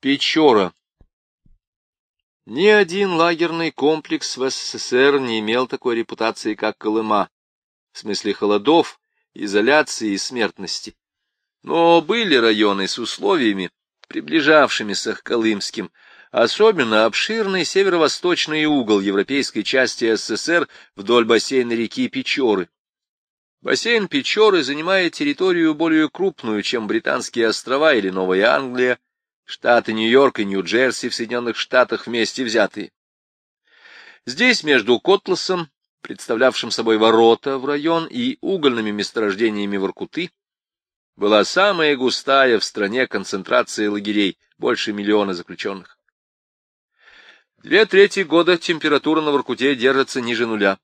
Печора. Ни один лагерный комплекс в СССР не имел такой репутации, как Колыма, в смысле холодов, изоляции и смертности. Но были районы с условиями, приближавшимися к Колымским, особенно обширный северо-восточный угол европейской части СССР вдоль бассейна реки Печоры. Бассейн Печоры занимает территорию более крупную, чем Британские острова или Новая Англия, штаты Нью-Йорк и Нью-Джерси в Соединенных Штатах вместе взятые. Здесь между Котласом, представлявшим собой ворота в район, и угольными месторождениями Воркуты, была самая густая в стране концентрация лагерей, больше миллиона заключенных. Две трети года температура на Воркуте держится ниже нуля.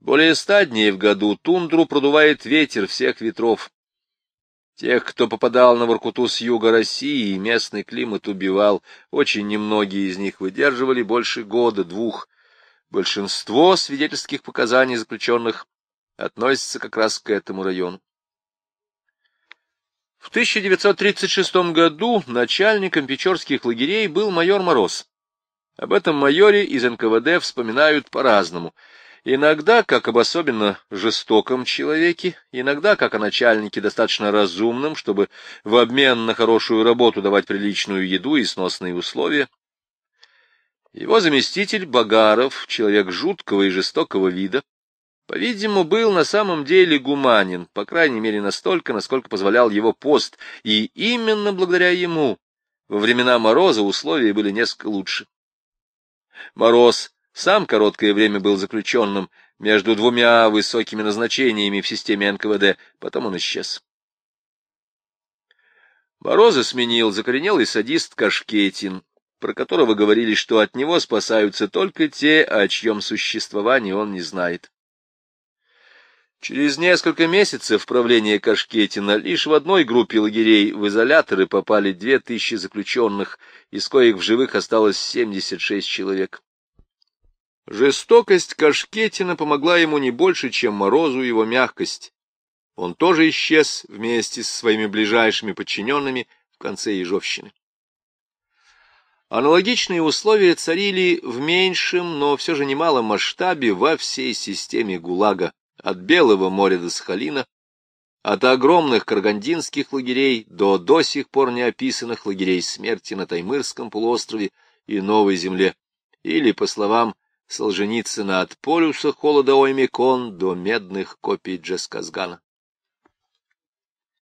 Более ста дней в году тундру продувает ветер всех ветров. Тех, кто попадал на Воркуту с юга России, местный климат убивал. Очень немногие из них выдерживали больше года-двух. Большинство свидетельских показаний заключенных относится как раз к этому району. В 1936 году начальником печорских лагерей был майор Мороз. Об этом майоре из НКВД вспоминают по-разному — Иногда, как об особенно жестоком человеке, иногда, как о начальнике достаточно разумном, чтобы в обмен на хорошую работу давать приличную еду и сносные условия. Его заместитель Багаров, человек жуткого и жестокого вида, по-видимому, был на самом деле гуманин, по крайней мере настолько, насколько позволял его пост, и именно благодаря ему во времена Мороза условия были несколько лучше. Мороз сам короткое время был заключенным между двумя высокими назначениями в системе НКВД, потом он исчез. Мороза сменил закоренелый садист Кашкетин, про которого говорили, что от него спасаются только те, о чьем существовании он не знает. Через несколько месяцев правления Кашкетина лишь в одной группе лагерей в изоляторы попали две тысячи заключенных, из коих в живых осталось 76 человек. Жестокость Кашкетина помогла ему не больше, чем Морозу его мягкость. Он тоже исчез вместе со своими ближайшими подчиненными в конце Ежовщины. Аналогичные условия царили в меньшем, но все же немалом масштабе во всей системе ГУЛАГа, от Белого моря до Сахалина, от огромных каргандинских лагерей до до сих пор неописанных лагерей смерти на Таймырском полуострове и Новой Земле, или, по словам Солженицына от полюса холода Оймекон до медных копий Джесказгана.